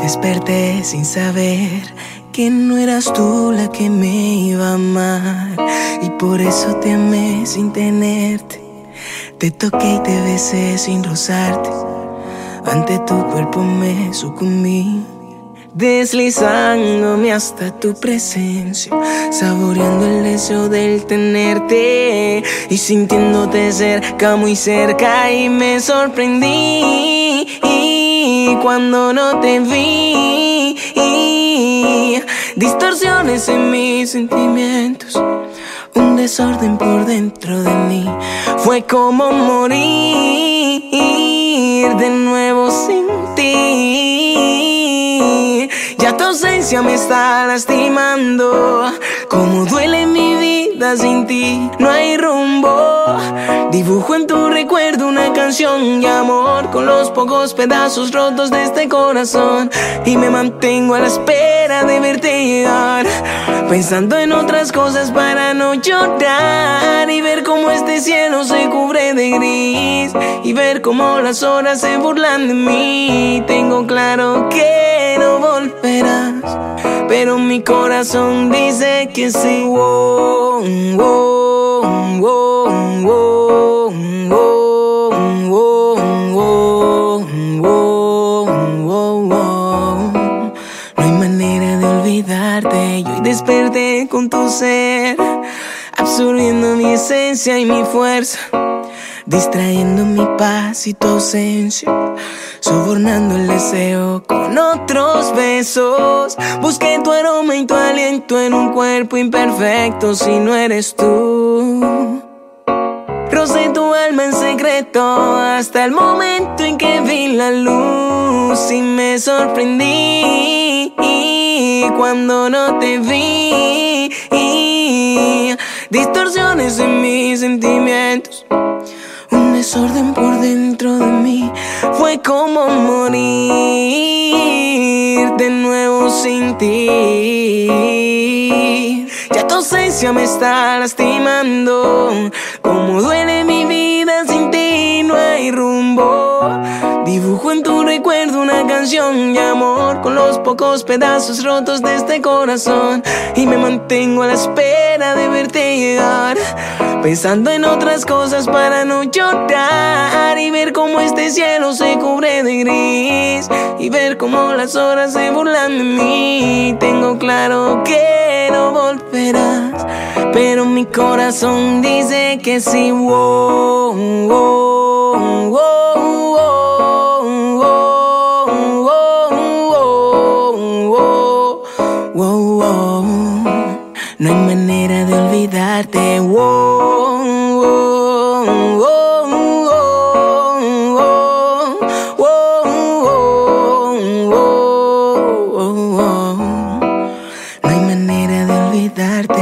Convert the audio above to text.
desperté sin saber que no eras tú la que me iba a amar. Y por eso te amé sin tenerte. Te toqué y te besé sin rozarte. Ante tu cuerpo me sucumbí. Deslizándome hasta tu presencia, saboreando el deseo del tenerte y sintiéndote cerca, muy cerca. Y me sorprendí cuando no te vi. Distorsiones en mis sentimientos, un desorden por dentro de mí. Fue como morir de nuevo sin ti. Ya tu ausencia me está lastimando. Como duele mi sin ti, no hay rumbo. Dibujo en tu recuerdo una canción de amor con los pocos pedazos rotos de este corazón. Y me mantengo a la espera de verte llegar. Pensando en otras cosas para no llorar. Y ver cómo este cielo se cubre de gris. Y ver cómo las horas se burlan de mí. Tengo claro que no volverás. Pero mi corazón dice que sí. Oh, no hay manera de olvidarte. Yo hoy desperté con tu ser, absorbiendo mi esencia y mi fuerza. Distrayendo mi paz y tu ausencia, sobornando el deseo con otros besos. Busqué tu aroma y tu aliento en un cuerpo imperfecto si no eres tú. Rocé tu alma en secreto hasta el momento en que vi la luz y me sorprendí cuando no te vi. Distorsiones en mis sentimientos desorden por dentro de mí fue como morir de nuevo sin ti. Ya tu ausencia me está lastimando. Pocos pedazos rotos de este corazón. Y me mantengo a la espera de verte llegar. Pensando en otras cosas para no llorar. Y ver cómo este cielo se cubre de gris. Y ver cómo las horas se burlan de mí. Tengo claro que no volverás. Pero mi corazón dice que sí. Wow. That.